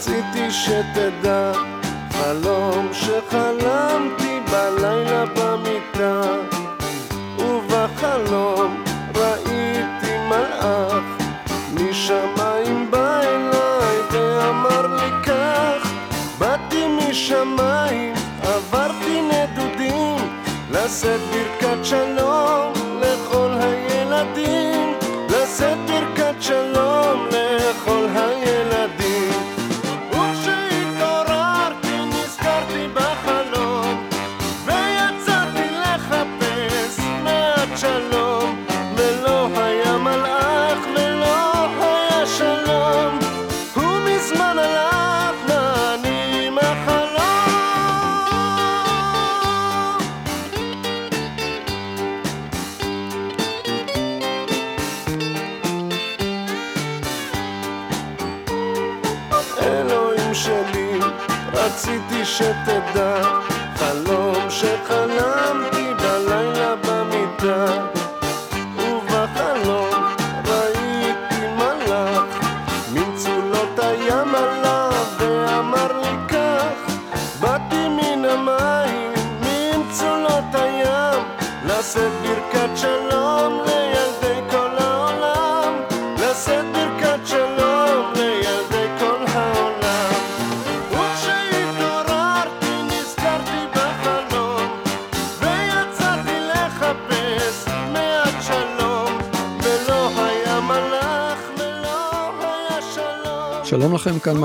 רציתי שתדע, חלום שחלמתי בלילה במיטה, ובחלום ראיתי מלאך, משמיים בא אליי ואמר לי כך, באתי משמיים, עברתי נדודים, לשאת ברכת שלום לכל הילדים,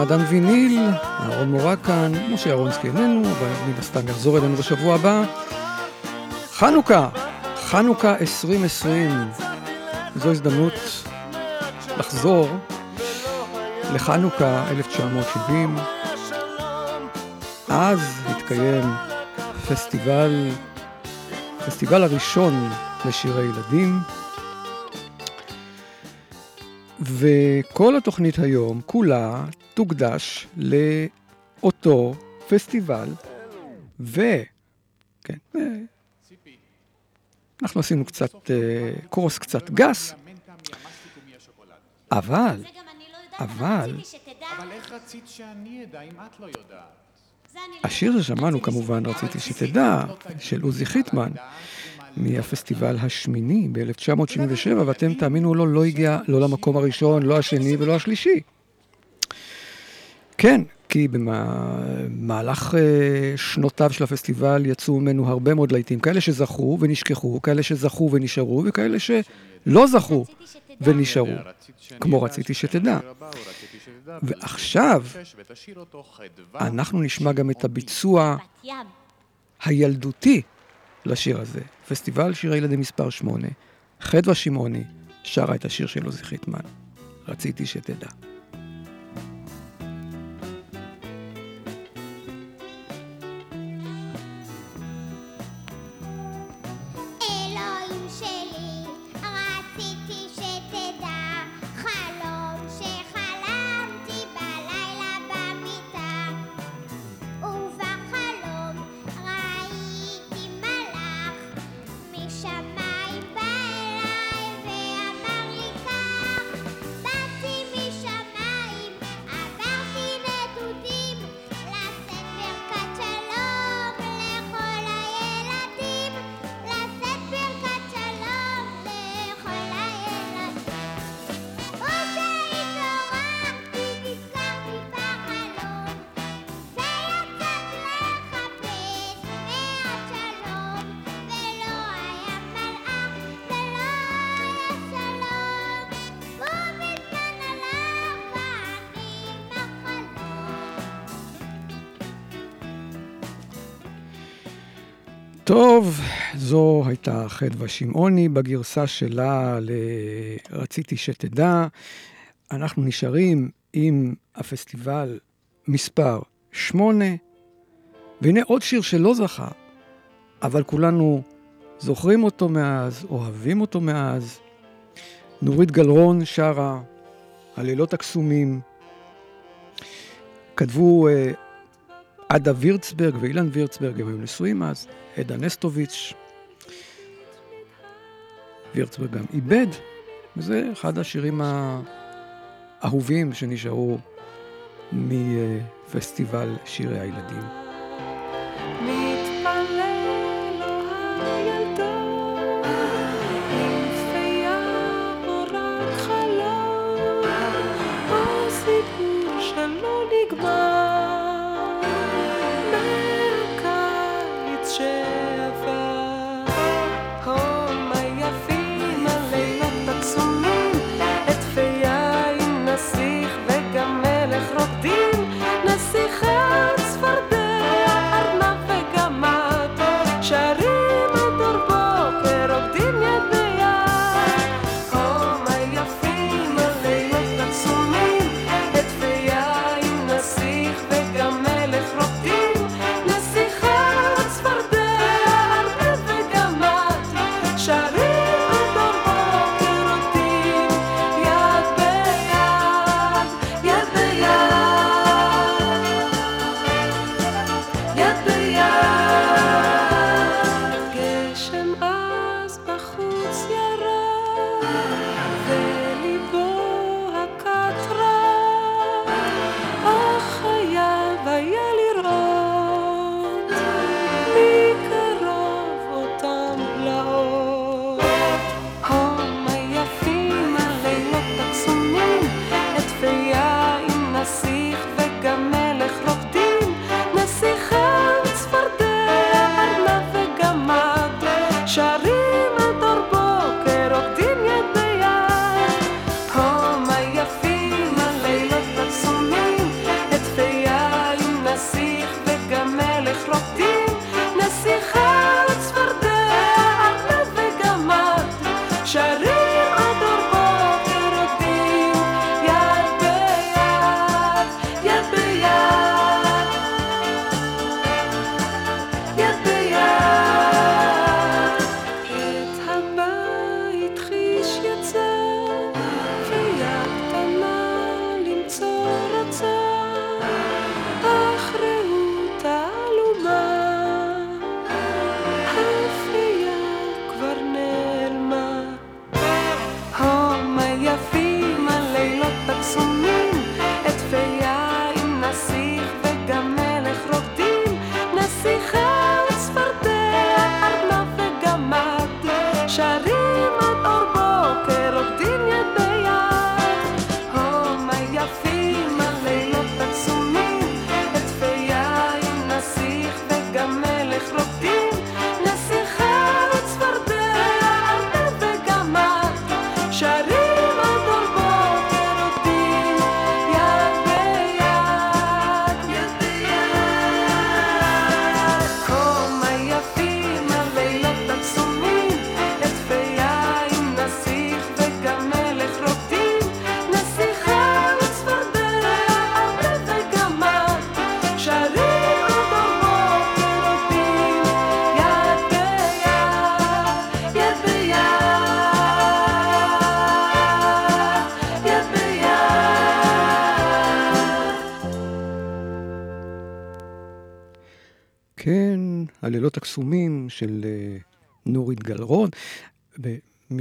מעדן ויניל, אהרון מורג כאן, משה אהרונסקי איננו, אבל מן הסתם יחזור אלינו בשבוע הבא. חנוכה, חנוכה 2020, זו הזדמנות לחזור לחנוכה 1970. אז התקיים פסטיבל, פסטיבל הראשון לשירי ילדים, וכל התוכנית היום, כולה, תוקדש לאותו פסטיבל, ו... כן, ו... אנחנו עשינו קצת אה, קורס קצת גס, אבל, אבל, אבל איך רצית שאני אדע אם את לא יודעת? השיר ששמענו כמובן, רציתי שתדע, של עוזי חיטמן, מהפסטיבל השמיני ב-1977, ואתם תאמינו לא, לא הגיע לא למקום הראשון, לא השני ולא השלישי. כן, כי במהלך אה, שנותיו של הפסטיבל יצאו ממנו הרבה מאוד להיטים, כאלה שזכו ונשכחו, כאלה זכו ונשארו, וכאלה שלא זכו ונשארו, כמו רציתי שתדע. ועכשיו אנחנו נשמע גם את הביצוע הילדותי לשיר הזה. פסטיבל שירי ילדים מספר 8, חדווה שמעוני שרה את השיר של עוזי חיטמן. רציתי שתדע. טוב, זו הייתה חדווה שמעוני בגרסה שלה ל"רציתי שתדע". אנחנו נשארים עם הפסטיבל מספר 8, והנה עוד שיר שלא זכה, אבל כולנו זוכרים אותו מאז, אוהבים אותו מאז. נורית גלרון שרה, הלילות הקסומים. כתבו אה, עדה וירצברג ואילן וירצברג, הם היו נשואים אז, עדה נסטוביץ'. וירצברג גם איבד, וזה אחד השירים האהובים שנשארו מפסטיבל שירי הילדים.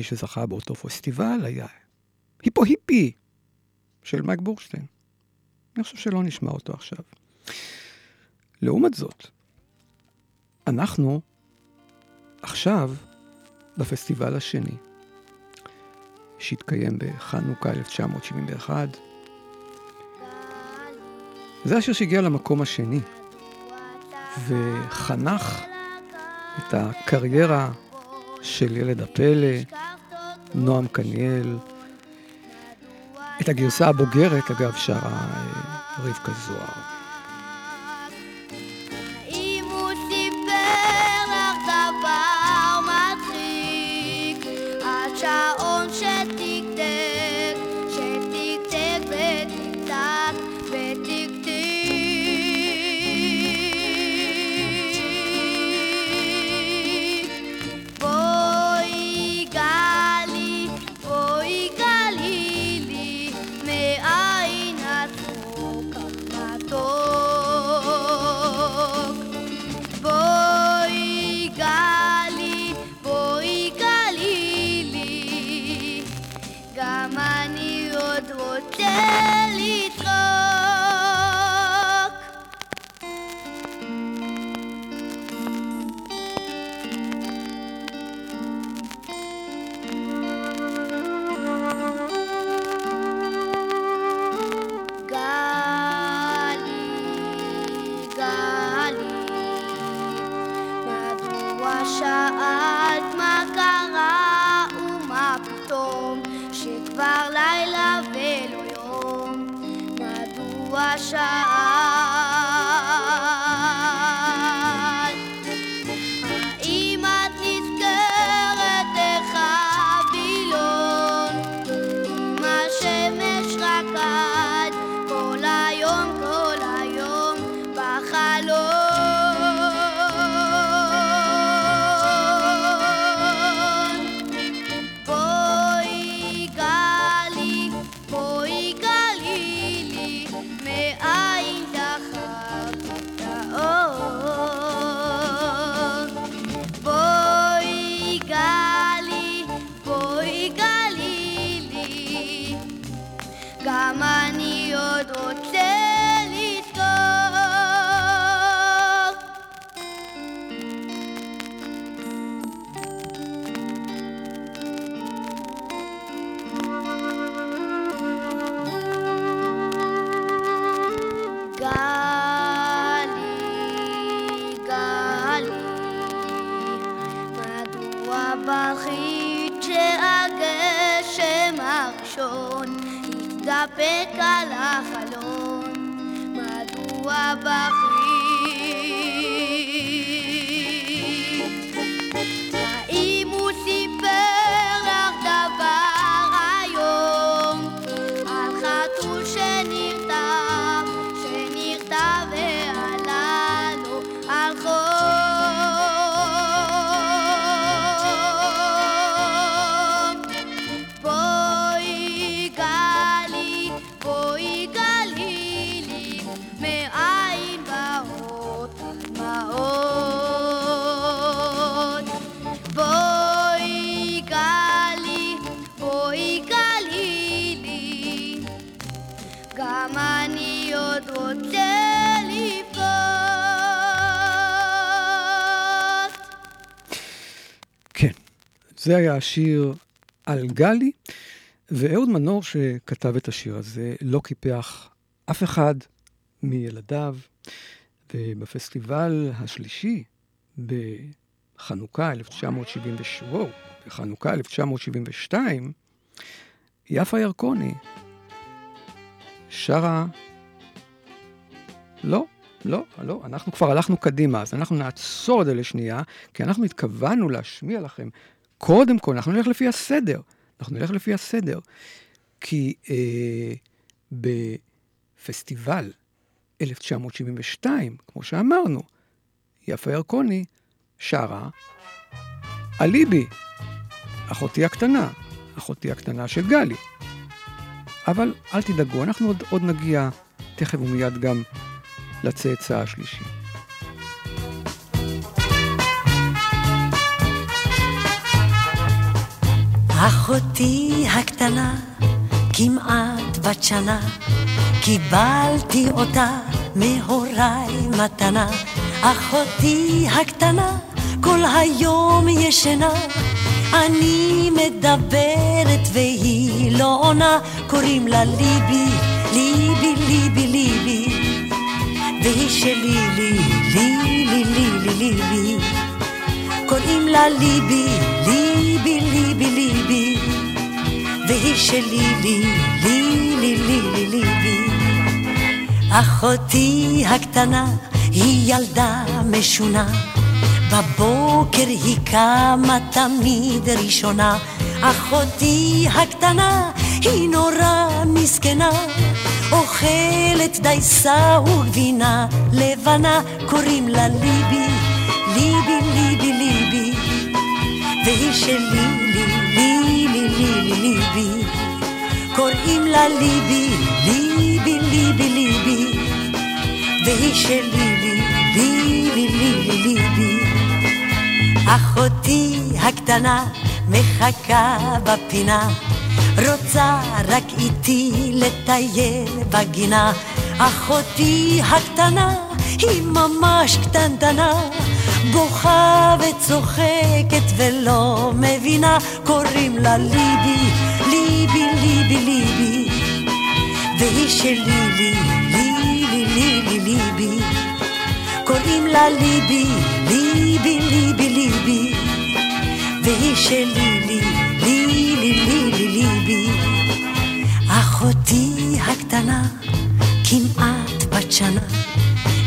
שזכה באותו פסטיבל היה היפו היפי של מייק בורשטיין. אני חושב שלא נשמע אותו עכשיו. לעומת זאת, אנחנו עכשיו בפסטיבל השני, שהתקיים בחנוכה 1971. זה השיר שהגיע למקום השני, וחנך את הקריירה של ילד הפלא, נועם קניאל. את הגרסה הבוגרת, אגב, שרה אה, רבקה זוהר. זה היה השיר על גלי, ואהוד מנור שכתב את השיר הזה לא קיפח אף אחד מילדיו, ובפסטיבל השלישי בחנוכה 1972, וואו, בחנוכה 1972, יפה ירקוני שרה... לא, לא, לא, אנחנו כבר הלכנו קדימה, אז אנחנו נעצור את זה לשנייה, כי אנחנו התכוונו להשמיע לכם, קודם כל, אנחנו נלך לפי הסדר, אנחנו נלך לפי הסדר, כי אה, בפסטיבל 1972, כמו שאמרנו, יפה ירקוני שרה אליבי, אחותי הקטנה, אחותי הקטנה של גלי. אבל אל תדאגו, אנחנו עוד, עוד נגיע תכף ומיד גם לצאצא השלישי. אחותי הקטנה, כמעט בת שנה, קיבלתי אותה מהוריי מתנה. אחותי הקטנה, כל היום ישנה, אני מדברת והיא לא עונה, קוראים לה ליבי, ליבי, ליבי, ליבי, והיא שלי, לי, לי, לי, לי, לי, ליבי. קוראים לה ליבי, ליבי, ליבי, ליבי, והיא שלי, לי, לי, לי, לי, לי, ליבי. אחותי הקטנה היא ילדה משונה, בבוקר היא קמה תמיד ראשונה. אחותי הקטנה היא נורא מסכנה, אוכלת דייסה וגבינה לבנה, קוראים לה ליבי, ליבי, ליבי, ליבי, והיא שלי, לי, לי, לי, לי, לי, ליבי, קוראים לה ליבי, ליבי, ליבי, ליבי, והיא שלי, לי, לי, לי, לי, לי, ליבי. אחותי הקטנה מחכה בפינה, רוצה רק איתי לטייל בגינה. אחותי הקטנה היא ממש קטנטנה, בוכה וצוחקת ולא מבינה, קוראים לה ליבי, ליבי, ליבי, ליבי, והיא שלי, לי, ליבי, ליבי, ליבי, קוראים לה ליבי, ליבי, ליבי, ליבי, והיא שלי, לי, ליבי, ליבי, ליבי, אחותי הקטנה, כמעט בת שנה,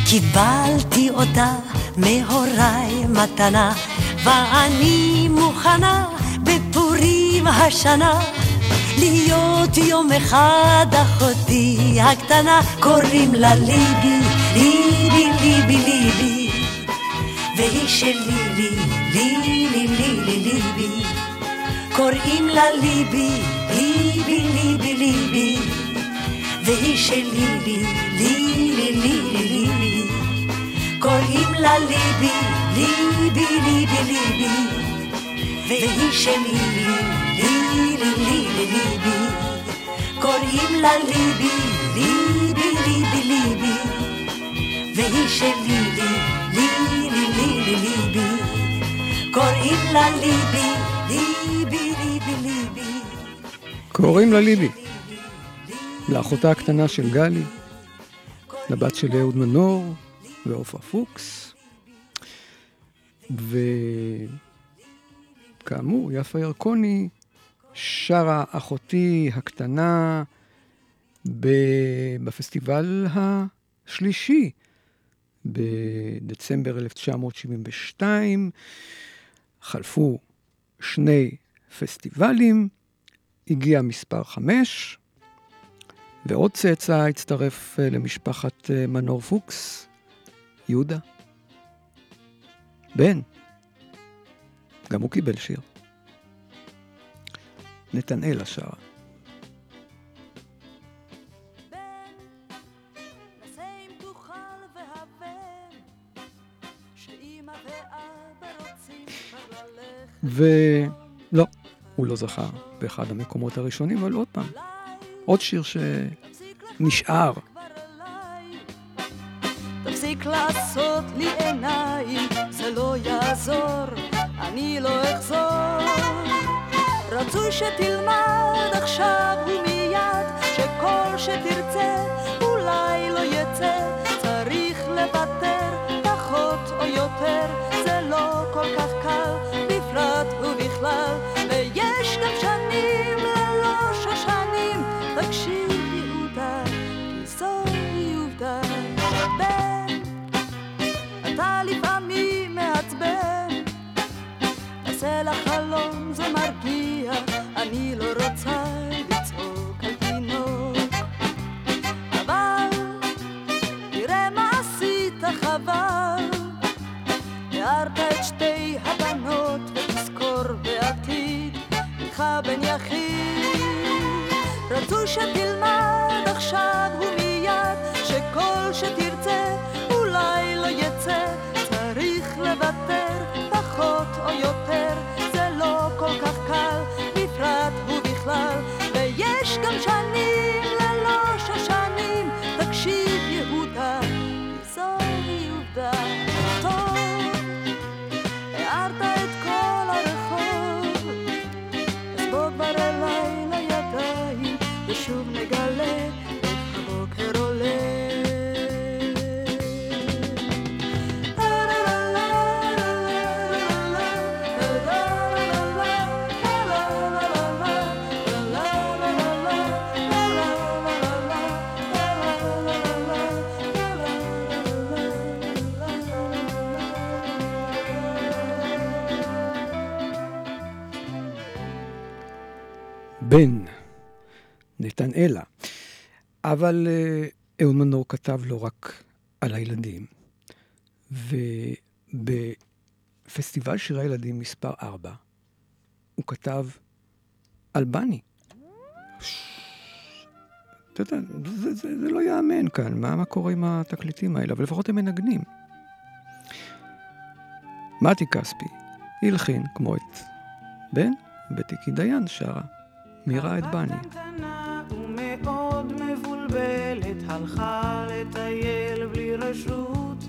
קיבלתי אותה מהוריי מתנה, ואני מוכנה בפורים השנה להיות יום אחד אחותי הקטנה, קוראים לה ליבי, ליבי, ליבי, ליבי, והיא שלי, לי, ליבי, ליבי, ליבי, קוראים לה ליבי, ליבי, ליבי, ליבי, והיא שלי, לי, ליבי, ליבי, ליבי, קוראים לה ליבי, ליבי, ליבי, ליבי, והיא שלי, לי, ליבי, ליבי, קוראים לה ליבי, ליבי, ליבי, ליבי, והיא שלי, לי, ליבי, ליבי, ליבי, קוראים לה ליבי, ליבי, ליבי, ליבי. קוראים לה ליבי. לאחותה הקטנה של גלי, לבת של אהוד מנור ועופרה פוקס. וכאמור, יפה ירקוני שרה אחותי הקטנה בפסטיבל השלישי בדצמבר 1972. חלפו שני פסטיבלים, הגיע מספר חמש, ועוד צאצא הצטרף אה, למשפחת אה, מנור פוקס, יהודה. בן, גם הוא קיבל שיר. נתנאלה שרה. ולא, הוא לא זכה באחד המקומות הראשונים, אבל עוד פעם, עוד שיר שנשאר. תפסיק לעשות לי עיניים, זה לא יעזור, אני לא אחזור. רצוי שתלמד עכשיו ומיד, שכל שתרצה אולי לא יצא, צריך לוותר, פחות או יותר, זה לא כל כך קל, לחלום זה אבל אה, אהוד מנור כתב לא רק על הילדים, ובפסטיבל שירי הילדים מספר 4, הוא כתב על בני. אתה יודע, זה, זה, זה לא ייאמן כאן, מה, מה קורה עם התקליטים האלה, אבל לפחות הם מנגנים. מתי כספי הלחין, כמו את בן, בטיקי דיין שרה. מי ראה את בני? מבולבלת, הלכה לטייל בלי רשות.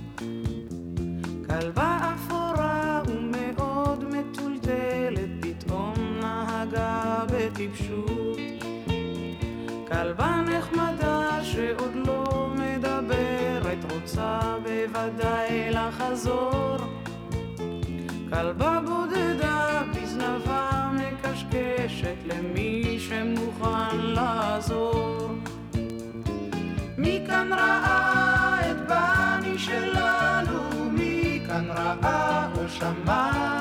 כלבה אפורה ומאוד מטולטלת, פתאום נהגה בטיפשות. כלבה נחמדה שעוד לא מדברת, רוצה בוודאי לחזור. כלבה בודדה בזנבה מקשקשת למי שמוכן לעזור. מי כאן ראה את בני שלנו? מי כאן ראה או שמע?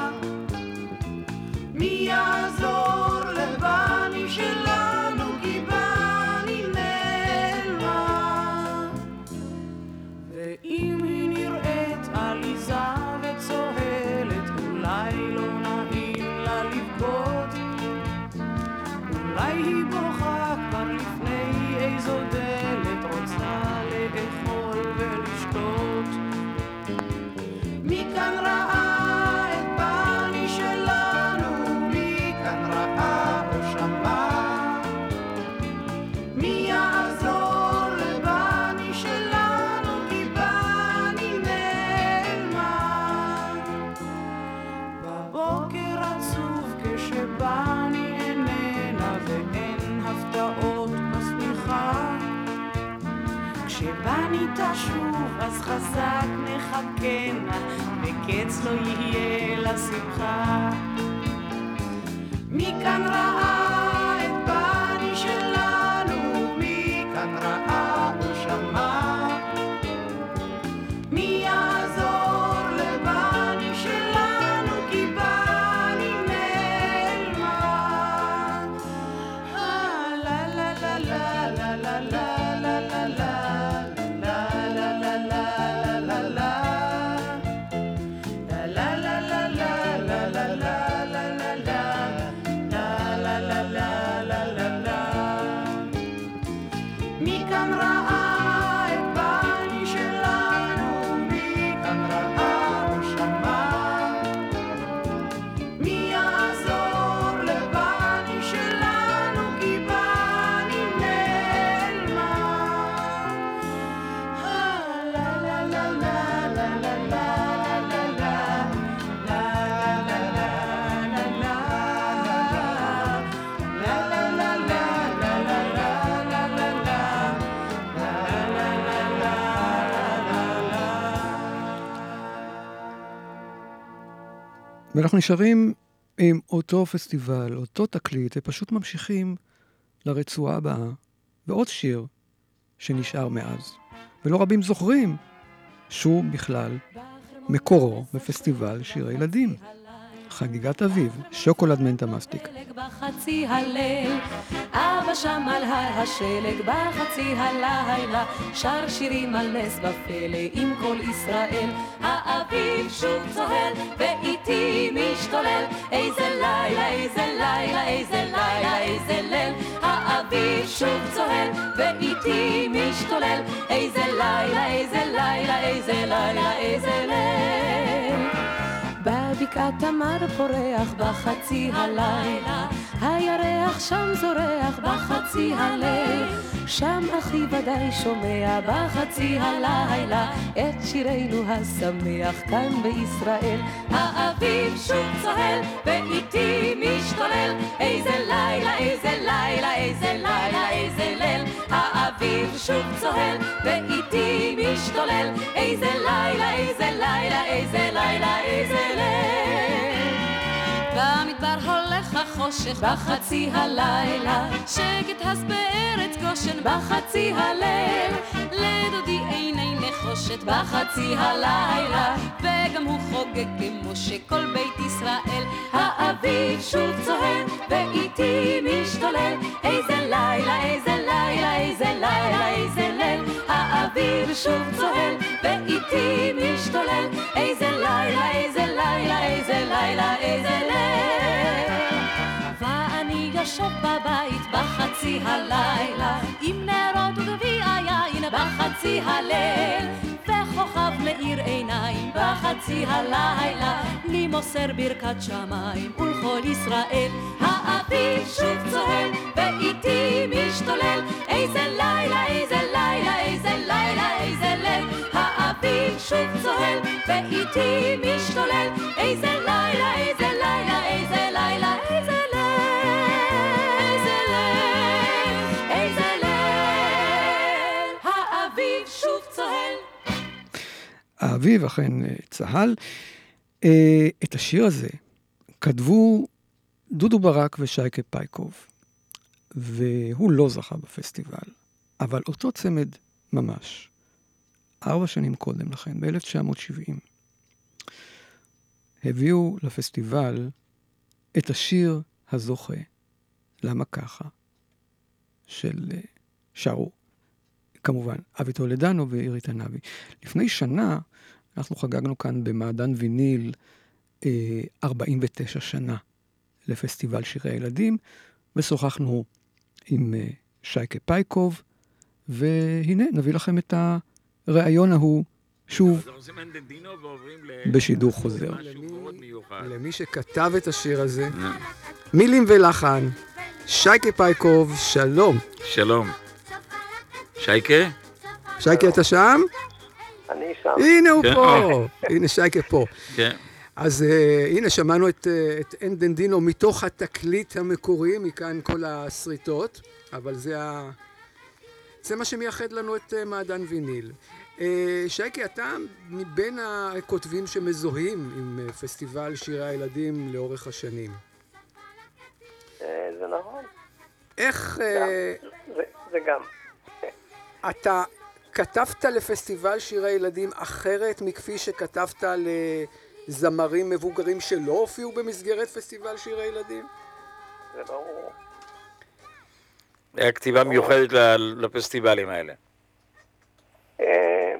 תשוב אז חזק נחכנה וקץ לא יהיה לשמחה. מי כאן ואנחנו נשארים עם אותו פסטיבל, אותו תקליט, ופשוט ממשיכים לרצועה הבאה, ועוד שיר שנשאר מאז. ולא רבים זוכרים שהוא בכלל מקורו בפסטיבל שירי ילדים. חגיגת אביב, שוקולד מנטה מסטיק. בחצי הליל, אבא בחצי הלילה. האביב שוב צוהל ואיתי משתולל, איזה לילה, איזה לילה, איזה לילה, איזה לילה, איזה ליל. בבקעת תמר פורח בחצי הלילה, הירח שם זורח בחצי הליל, שם אחי ודאי שומע בחצי הלילה את שירנו השמח כאן בישראל. האביב שוב צוהל ואיתי משתולל, איזה לילה, איזה לילה, איזה לילה, איזה ליל. האביב שוב צוהל ואיתי משתולל, איזה לילה, איזה לילה, איזה לילה, איזה ליל. החושך בחצי הלילה, שקט הס בארץ גושן בחצי הליל. לדודי עיני נחושת בחצי הלילה, וגם הוא חוגג כמו שכל בית ישראל. האביב שוב צוהל ואיתי משתולל, איזה לילה, איזה לילה, איזה לילה, איזה ליל. האביב שוב צוהל ואיתי משתולל, איזה לילה, איזה לילה, איזה לילה, איזה ליל. יושב בבית בחצי הלילה, עם נרות וגביע יין בחצי הליל, וכוכב מאיר עיניים בחצי הלילה, אני מוסר ברכת שמיים ולכל ישראל. האביב שוב צוהל ואיתי משתולל, איזה לילה, איזה לילה, איזה לילה, איזה ליל. האביב שוב צוהל ואיתי משתולל, איזה לילה, איזה לילה, האביב אכן אה, צהל. אה, את השיר הזה כתבו דודו ברק ושייקה פייקוב, והוא לא זכה בפסטיבל, אבל אותו צמד ממש, ארבע שנים קודם לכן, ב-1970, הביאו לפסטיבל את השיר הזוכה, למה ככה, של אה, שרו כמובן, אבי טולדנו ואירית ענבי. לפני שנה אנחנו חגגנו כאן במעדן ויניל אה, 49 שנה לפסטיבל שירי הילדים, ושוחחנו עם אה, שייקה פייקוב, והנה, נביא לכם את הריאיון ההוא שוב בשידור חוזר. למי שכתב את השיר הזה, מילים ולחן, שייקה פייקוב, שלום. שלום. שייקה? שייקה, אתה שם? אני שם. הנה הוא כן, פה, אוקיי. הנה שייקה פה. כן. אז uh, הנה, שמענו את, uh, את אין דנדינו מתוך התקליט המקורי, מכאן כל הסריטות, אבל זה, ה... זה מה שמייחד לנו את uh, מעדן ויניל. Uh, שייקה, אתה מבין הכותבים שמזוהים עם uh, פסטיבל שירי הילדים לאורך השנים. אה, זה נכון. איך גם. זה, זה גם. אתה כתבת לפסטיבל שירי ילדים אחרת מכפי שכתבת לזמרים מבוגרים שלא הופיעו במסגרת פסטיבל שירי ילדים? זה ברור. היה כתיבה מיוחדת לפסטיבלים האלה. אה,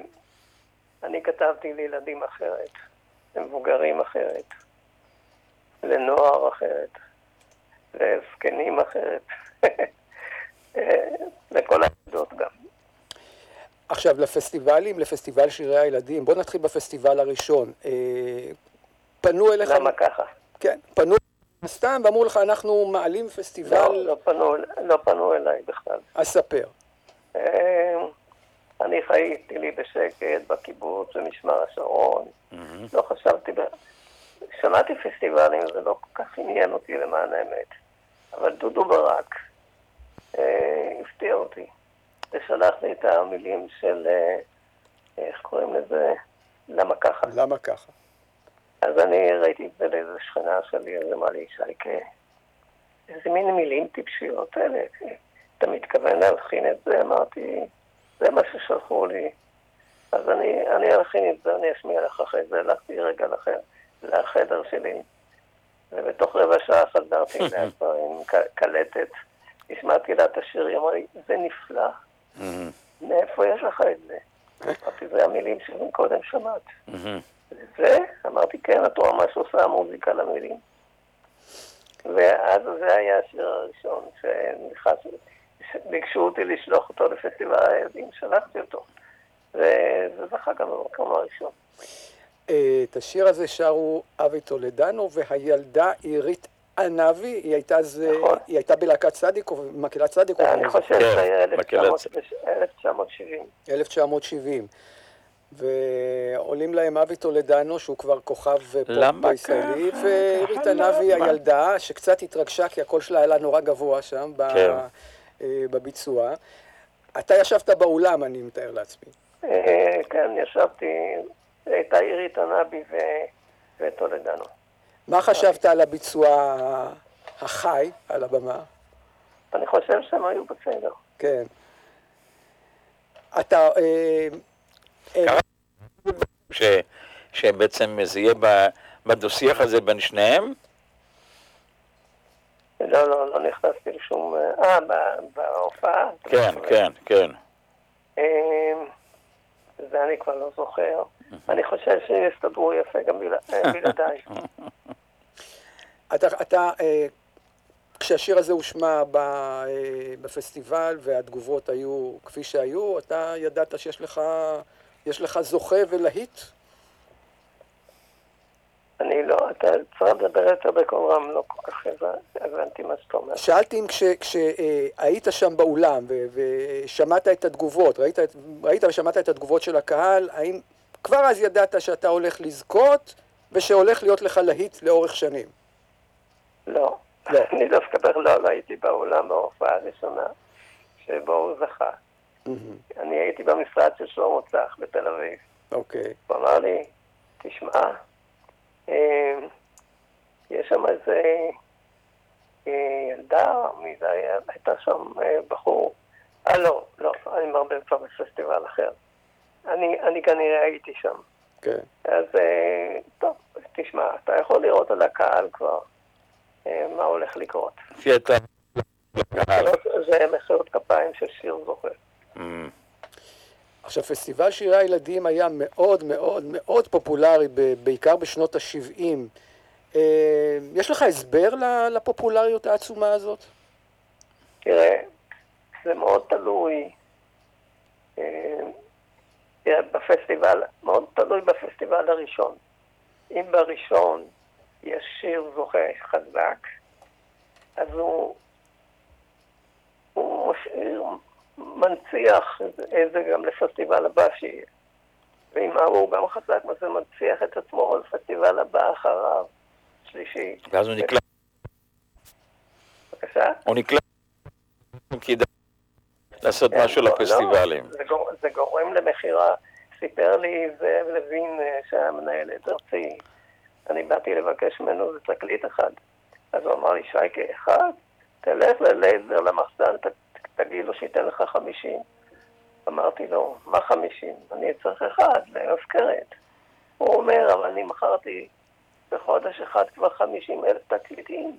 אני כתבתי לילדים אחרת, למבוגרים אחרת, לנוער אחרת, לזקנים אחרת, אה, לכל העדות גם. עכשיו, לפסטיבלים, לפסטיבל שירי הילדים, בוא נתחיל בפסטיבל הראשון. אה, פנו אליך... למה ככה? כן, פנו סתם ואמרו לך, אנחנו מעלים פסטיבל... לא, לא פנו, לא פנו אליי בכלל. אז ספר. אה, אני חייתי לי בשקט בקיבוץ במשמר השרון, לא חשבתי. שמעתי פסטיבלים, זה לא כל כך עניין אותי למען האמת, אבל דודו ברק אה, הפתיע אותי, ושלח לי את המילים של, אה, איך קוראים לזה? למה ככה? למה ככה? אז אני ראיתי את זה לאיזה שכנה שלי, אז אמרה לי, שייקה, איזה מין מילים טיפשיות האלה, אתה מתכוון להלחין את זה? אמרתי, זה מה ששלחו לי. אז אני, אני אלחין את זה, אני אשמיע לך אחרי זה, הלכתי רגע לחדר, לחדר שלי, ובתוך רבע שעה חזרתי אליה כבר עם קלטת, השמעתי לה את השיר, היא אמרה לי, זה נפלא, מאיפה יש לך את זה? אמרתי, זה המילים שקודם שמעת. זה? אמרתי, כן, את רואה מה שעושה המוזיקה למילים. ואז זה היה השיר הראשון שנכנס, ביקשו אותי לשלוח אותו לפסטיבל הילדים, שלחתי אותו. וזה זכה גם במקום הראשון. אה, את השיר הזה שרו אבי טולדנו והילדה עירית ענבי, היא הייתה, זה, היא הייתה בלהקת צדיקוב, מקהלת צדיקוב. נכון. אני חושב כן, שזה היה 1970. 1970. ועולים להם אבי טולדנו, שהוא כבר כוכב פופ למה ישראלי? ועירית ענבי? הילדה, שקצת התרגשה, כי הקול שלה עלה נורא גבוה שם, ב- כן. אה, בביצוע. אתה ישבת באולם, אני מתאר לעצמי. אה, כן, ישבתי, הייתה עירית ענבי ו- וטולדנו. מה חשבת על הביצוע החי על הבמה? אני חושב שהם היו בסדר. כן. אתה... אה, אה, ש, שבעצם זה יהיה ב- בדו-שיח הזה בין שניהם? לא, לא, לא נכנסתי לשום... אה, ב- בהופעה? כן, כן, כן. אה, זה אני כבר לא זוכר. אני חושב שהם יסתדרו יפה גם בלע- אה, בלעדיי. אתה, אתה אה, כשהשיר הזה הושמע אה, בפסטיבל והתגובות היו כפי שהיו, אתה ידעת שיש לך יש לך זוכה ולהיט? אני לא, אתה צריך לדבר יותר בקול רם, לא כל כך הבנתי מה שאתה אומר. שאלתי אם כשהיית שם באולם ו- ושמעת את התגובות, ראית, ראית ושמעת את התגובות של הקהל, האם כבר אז ידעת שאתה הולך לזכות ושהולך להיות לך להיט לאורך שנים? לא. לא. אני דווקא בכלל לא הייתי באולם בהופעה הראשונה שבו הוא זכה. אני הייתי במשרד של שלמה צח בתל אביב. אוקיי. הוא אמר לי, תשמע, אה, יש שם איזה אה, ילדה, מי זה היה? הייתה שם אה, בחור. אה, לא, לא, אני מערבב כבר בפסטיבל אחר. אני, אני כנראה הייתי שם. כן. אז אה, טוב, תשמע, אתה יכול לראות על הקהל כבר מה הולך לקרות. לפי אתה... זה מחיאות כפיים של שיר זוכה. עכשיו, פסטיבל שירי הילדים היה מאוד מאוד מאוד פופולרי, בעיקר בשנות ה-70. אה, יש לך הסבר לפופולריות העצומה הזאת? תראה, זה מאוד תלוי אה, בפסטיבל, מאוד תלוי בפסטיבל הראשון. אם בראשון יש שיר זוכה חזק, אז הוא, הוא משאיר, מנציח את זה גם לפסטיבל הבא שיהיה. ואם ההוא גם חזק, אז זה מנציח את עצמו לפסטיבל הבא אחריו, שלישי. ואז הוא נקלט. בבקשה? הוא נקלט. כדאי לעשות כן, משהו לא, לפסטיבלים. לא, זה, גור, זה גורם למכירה. סיפר לי זאב לוין, אה, שהיה מנהל את ארצי, אני באתי לבקש ממנו איזה תקליט אחד. אז הוא אמר לי, שייקה, אחד, תלך ללייזר, למחסן, ת, תגיד לו שייתן לך חמישים. אמרתי לו, מה חמישים? אני צריך אחד, להפקרת. הוא אומר, אבל אני מכרתי בחודש אחד כבר חמישים אלף תקליטים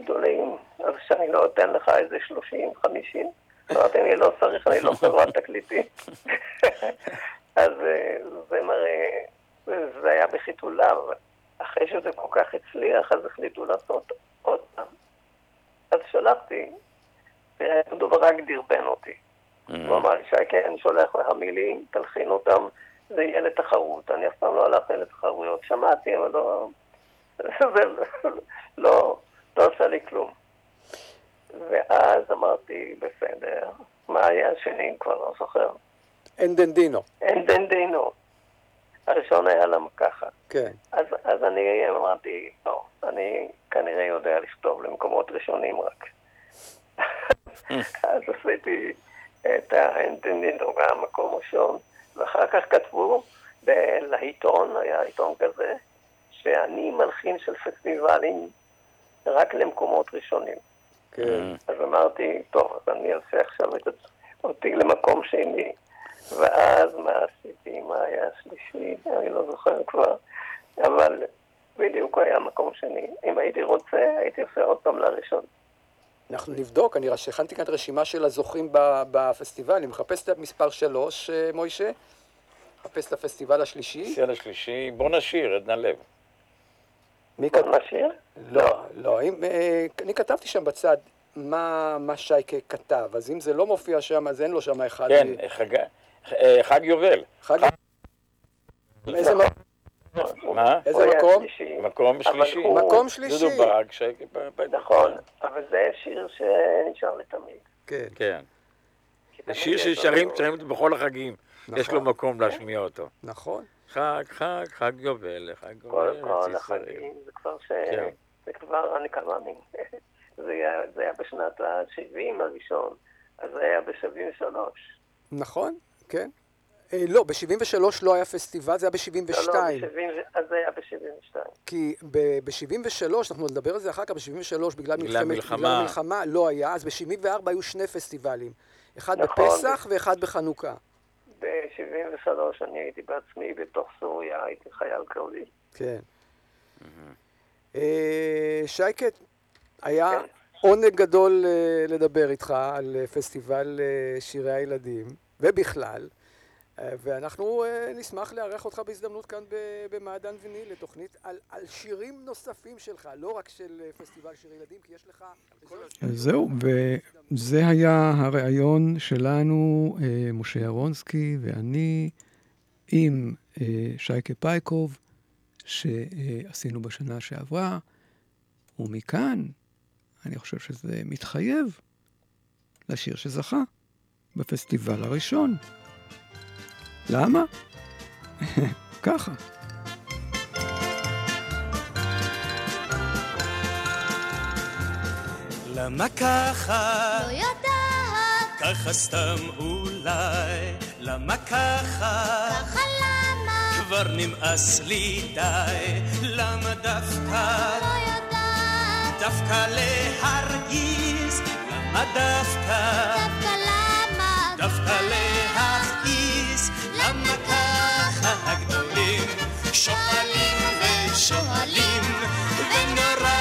גדולים, אז שאני לא אתן לך איזה שלושים, חמישים? אמרתי, אני לא צריך, אני לא חברת תקליטים. אז אה, זה מראה, זה היה בחיתוליו. אחרי שזה כל כך הצליח, אז החליטו לעשות עוד פעם. אז שלחתי, דודו ברק דרבן אותי. הוא אמר לי, שייקה, אני שולח לך מילים, תלחין אותם, זה יהיה לתחרות. אני אף פעם לא הלכתי לתחרויות. שמעתי, אבל לא... זה לא, לא עשה לי כלום. ואז אמרתי, בסדר, מה היה השני? כבר לא זוכר. אנדנדינו. אנדנדינו. הראשון היה למה ככה. כן. אז, אז אני אמרתי, לא, אני כנראה יודע לכתוב למקומות ראשונים רק. אז עשיתי את האנטנינו גם מקום ראשון, ואחר כך כתבו לעיתון, היה עיתון כזה, שאני מלחין של פסטיבלים רק למקומות ראשונים. כן. אז אמרתי, טוב, אז אני אעשה עכשיו את אותי למקום שני. ואז מה עשיתי, מה היה השלישי, אני לא זוכר כבר, אבל בדיוק הוא היה מקום שני. אם הייתי רוצה, הייתי עושה עוד פעם לראשון. אנחנו נבדוק, אני הכנתי כאן את הרשימה של הזוכים בפסטיבל, אני מחפש את המספר שלוש, אה, מוישה. מחפש את הפסטיבל השלישי. פסטיבל השלישי, בוא נשיר, עדנה לב. מי כתב? נשיר? לא, לא. אם, אה, אני כתבתי שם בצד מה, מה שייקה כתב, אז אם זה לא מופיע שם, אז אין לו שם אחד. כן, אה, חג- אה, חג יובל. חג... איזה מה? איזה מקום? מקום שלישי. מקום שלישי. דודו ברק, ש... נכון, אבל זה שיר שנשאר לתמיד. כן. כן. זה שיר ששרים בכל החגים. יש לו מקום להשמיע אותו. נכון. חג, חג, חג יובל, חג כל, יובל, כל ארץ ישראל. החגים, זה כבר ש... כן. זה כבר, אני כמה זה היה בשנת ה-70 הראשון, אז זה היה ב-73. נכון, כן. אה, לא, ב-73 לא היה פסטיבל, זה היה ב-72. לא, לא, ב-70, אז זה היה ב-72. כי ב-73, אנחנו נדבר על זה אחר כך, ב-73, בגלל מלחמה. לא היה, אז ב-74 היו שני פסטיבלים. אחד נכון. בפסח ואחד בחנוכה. ב-73 אני הייתי בעצמי בתוך סוריה, הייתי חייל קרבי. כן. אה, שייקה, היה עונג גדול אה, לדבר איתך על פסטיבל אה, שירי הילדים, ובכלל, אה, ואנחנו אה, נשמח לארח אותך בהזדמנות כאן ב- במעדן ויניל לתוכנית על, על שירים נוספים שלך, לא רק של אה, פסטיבל שירי ילדים, כי יש לך... זהו, וזה היה הריאיון שלנו, משה ירונסקי ואני, עם שייקה פייקוב, שעשינו בשנה שעברה, ומכאן אני חושב שזה מתחייב לשיר שזכה בפסטיבל הראשון. למה? ככה. למה ככה? לא יודעת. ככה סתם אולי. למה ככה? ככה למה? כבר נמאס לי די. למה דווקא? לא יודעת. דווקא להרגיז? למה דווקא? דווקא דווקא להכעיס? למה ככה הגדולים שואלים ושואלים ונורא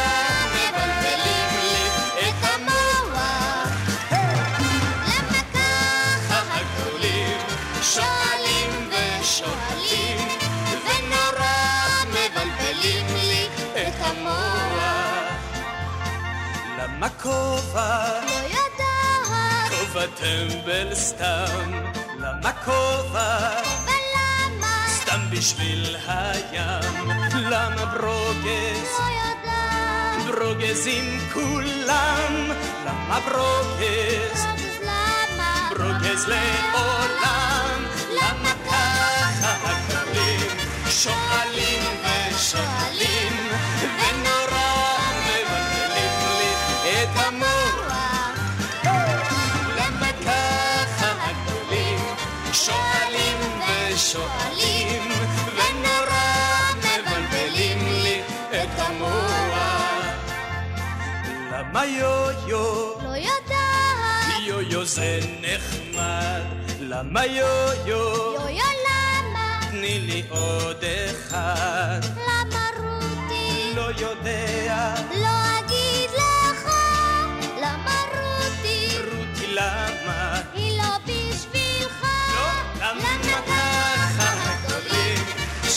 מבלבלים לי את המוח? למה ככה הגדולים שואלים ושואלים ונורא מבלבלים לי את המוח. למה כובע? כובע טמבל סתם. למה כובע? ולמה? סתם בשביל הים. למה ברוגז? לא יודעת. ברוגז עם כולם. למה ברוגז? אז למה? ברוגז לעולם. למה ככה הגדולים שואלים שואלים ושואלים ונורא מבלבלים לי את המוח? למה יו-יו? לא יודעת. יו-יו זה נחמד, למה יו-יו? יו-יו למה? תני לי עוד אחד. למה רותי? לא יודע. לא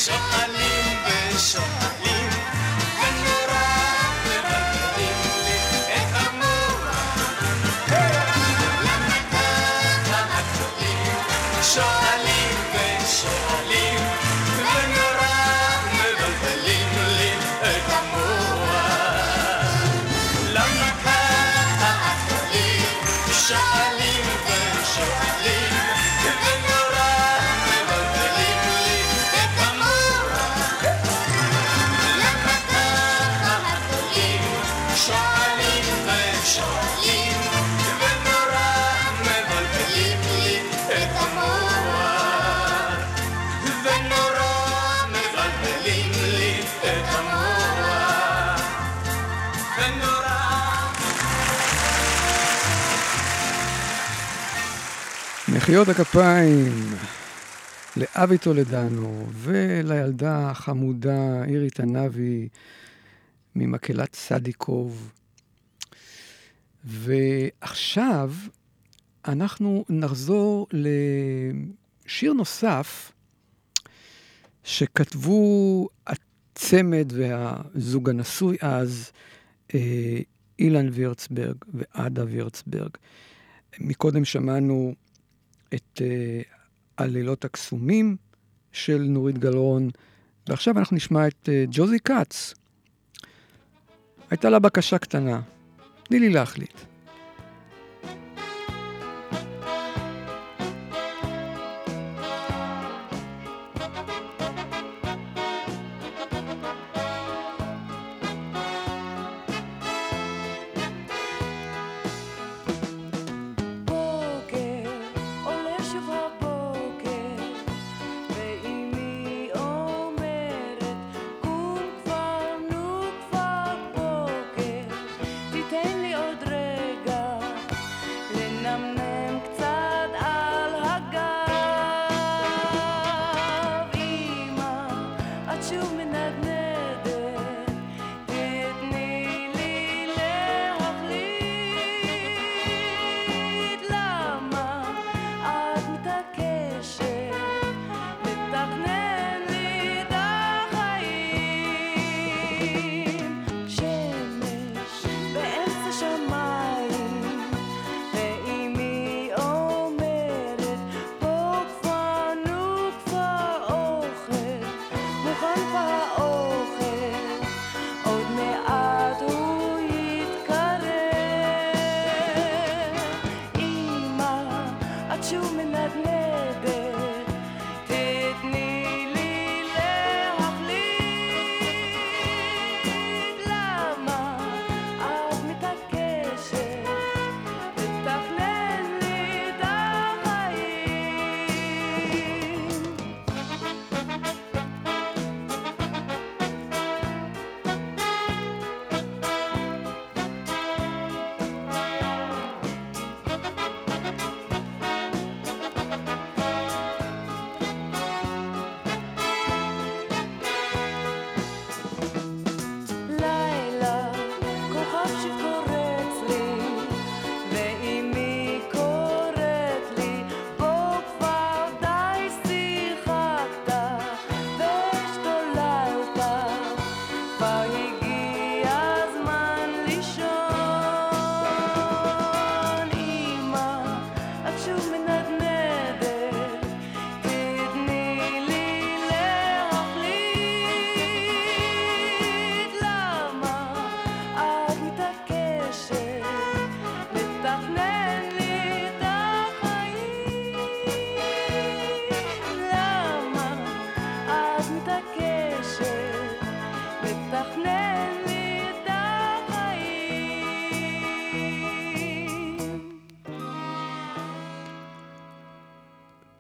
שואלים ושואלים מחיאות הכפיים לאבי טולדנו ולילדה החמודה אירית ענבי ממקהלת סדיקוב. ועכשיו אנחנו נחזור לשיר נוסף שכתבו הצמד והזוג הנשוי אז, אה, אילן וירצברג ועדה וירצברג. מקודם שמענו את הלילות הקסומים של נורית גלרון, ועכשיו אנחנו נשמע את uh, ג'וזי כץ. הייתה לה בקשה קטנה, תני לי להחליט.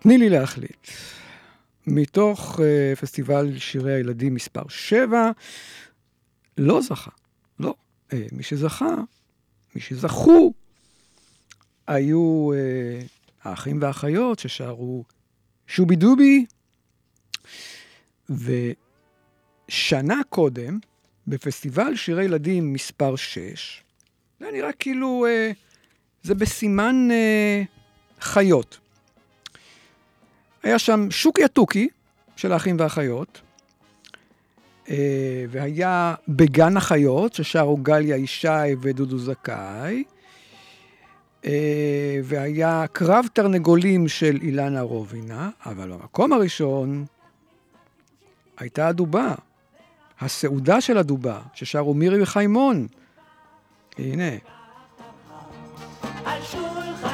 תני לי להחליט. מתוך uh, פסטיבל שירי הילדים מספר 7, לא זכה. לא. Uh, מי שזכה, מי שזכו, היו uh, האחים והאחיות ששרו שובי דובי, ושנה קודם, בפסטיבל שירי ילדים מספר 6, זה נראה כאילו, uh, זה בסימן uh, חיות. היה שם שוק יתוקי של האחים והאחיות, אה, והיה בגן החיות, ששרו גליה ישי ודודו זכאי, אה, והיה קרב תרנגולים של אילנה רובינה, אבל במקום הראשון הייתה הדובה, הסעודה של הדובה, ששרו מירי וחיימון. הנה. על שולחן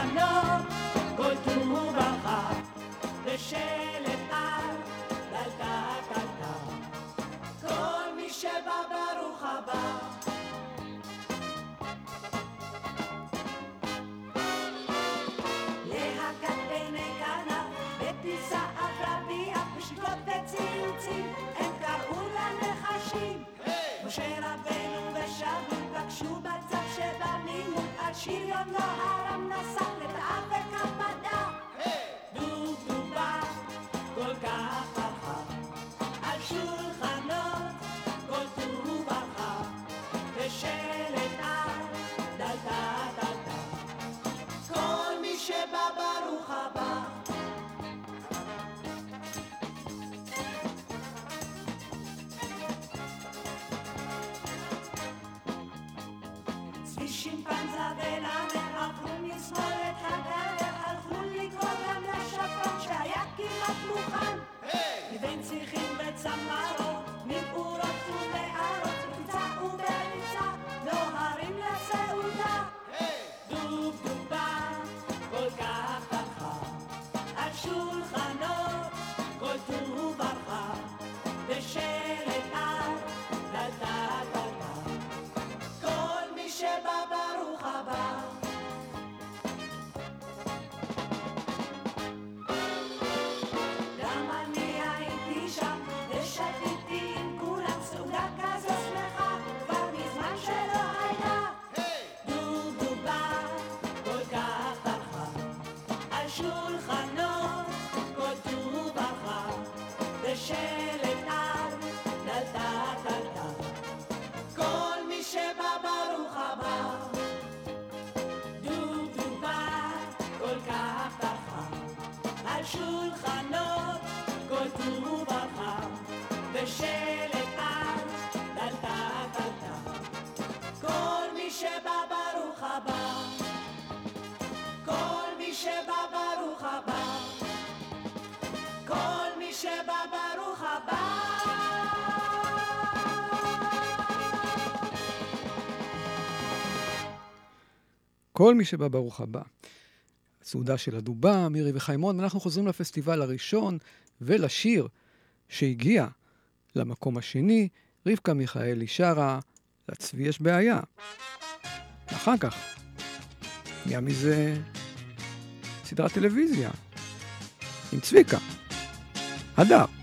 השיר יום נהר לא המנסה לתאר וכפדה 好。כל מי שבא, ברוך הבא. סעודה של הדובה, מירי וחיימון, ואנחנו חוזרים לפסטיבל הראשון ולשיר שהגיע למקום השני, רבקה מיכאלי שרה, לצבי יש בעיה. אחר כך, נהיה מזה סדרת טלוויזיה עם צביקה, הדר.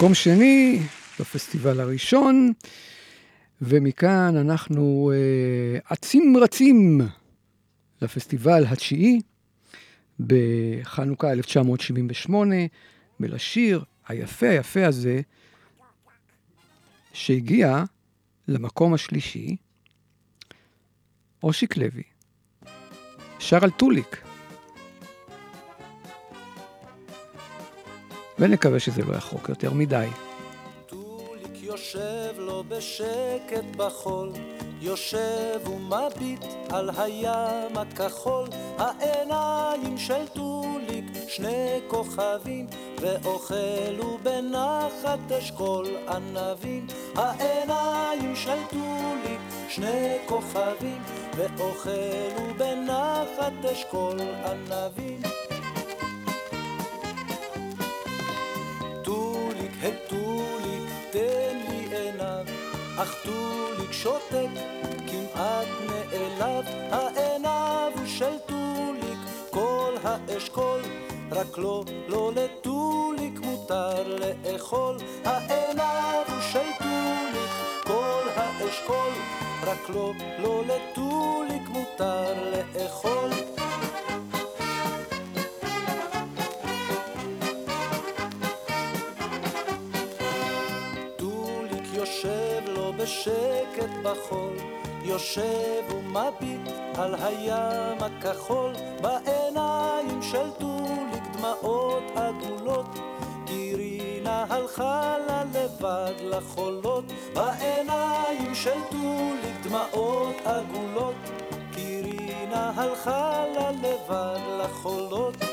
מקום שני בפסטיבל הראשון, ומכאן אנחנו אה, אצים רצים לפסטיבל התשיעי בחנוכה 1978, ולשיר היפה היפה הזה, שהגיע למקום השלישי, אושיק לוי, שר על טוליק. ונקווה שזה לא יחרוק יותר מדי. יושב לו בשקט בחול, יושב ומביט על הים הכחול, העיניים של טוליק שני כוכבים, ואוכלו בנחת אשכול ענבים. העיניים של טוליק שני כוכבים, ואוכלו בנחת אשכול ענבים. טוליק, הטוליק, תן לי עיניו, אך טוליק שותק, כמעט נעלב, העיניו של טוליק, כל האשכול, רק לא, לא לטוליק מותר לאכול, העיניו של טוליק, כל האשכול, רק לא, לא לטוליק מותר לאכול. בשקט בחול, יושב ומביט על הים הכחול, בעיניים של טוליק דמעות עגולות, כי רינה הלכה לה לבד לחולות, בעיניים של טוליק דמעות עגולות, כי רינה הלכה לה לבד לחולות.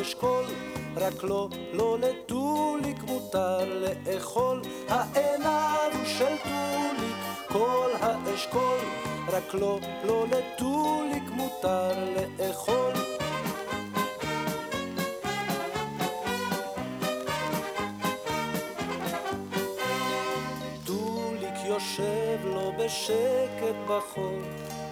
כל האשכול, רק לא, לא לטוליק מותר לאכול, העיניו של טוליק, כל אשכול, רק לא, לא לטוליק מותר לאכול. טוליק יושב לו בשקט בחול,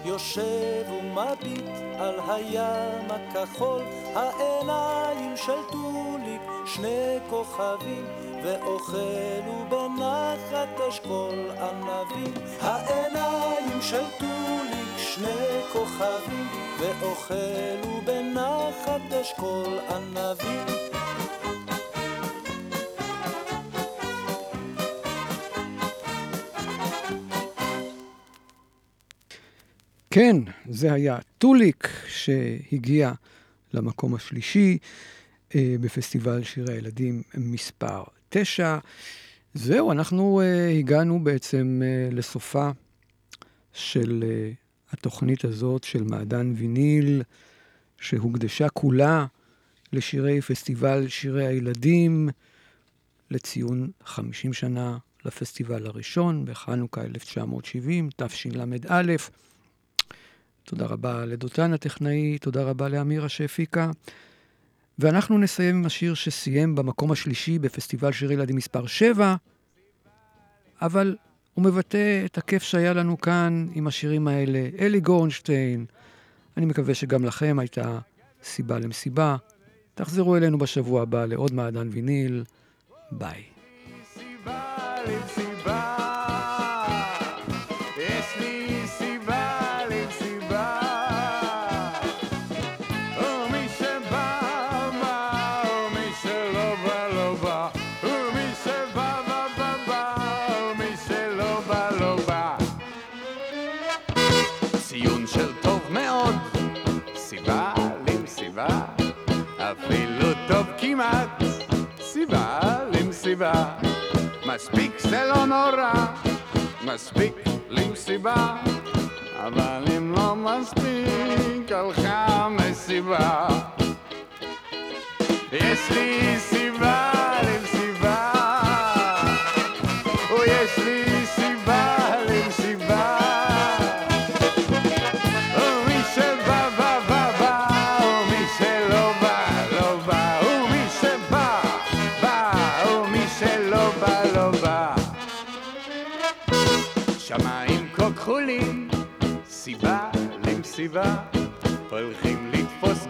יושב ומביט על הים הכחול, העיניים של טוליק שני כוכבים, ואוכלו בנחת אשכול ענבים. העיניים של טוליק שני כוכבים, ואוכלו בנחת אשכול ענבים. כן, זה היה טוליק שהגיע למקום השלישי אה, בפסטיבל שירי הילדים מספר 9. זהו, אנחנו אה, הגענו בעצם אה, לסופה של אה, התוכנית הזאת של מעדן ויניל, שהוקדשה כולה לשירי פסטיבל שירי הילדים, לציון 50 שנה לפסטיבל הראשון בחנוכה 1970, תשל"א. תודה רבה לדותן הטכנאי, תודה רבה לאמירה שהפיקה. ואנחנו נסיים עם השיר שסיים במקום השלישי בפסטיבל שירי ילדים מספר 7, אבל הוא מבטא את הכיף שהיה לנו כאן עם השירים האלה. אלי גורנשטיין, אני מקווה שגם לכם הייתה סיבה למסיבה. תחזרו אלינו בשבוע הבא לעוד מעדן ויניל. ביי. למסיבה מספיק זה לא נורא מספיק למסיבה, אבל אם לא מספיק, הלכה מסיבה. יש לי סיבה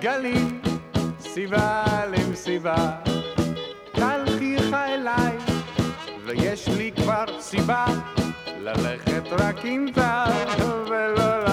גלים, סיבה למסיבה. תלכי אליי, ויש לי כבר סיבה, ללכת רק עם טל ולא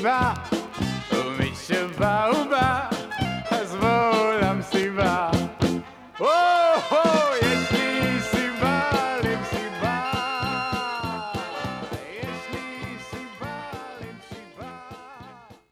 arriba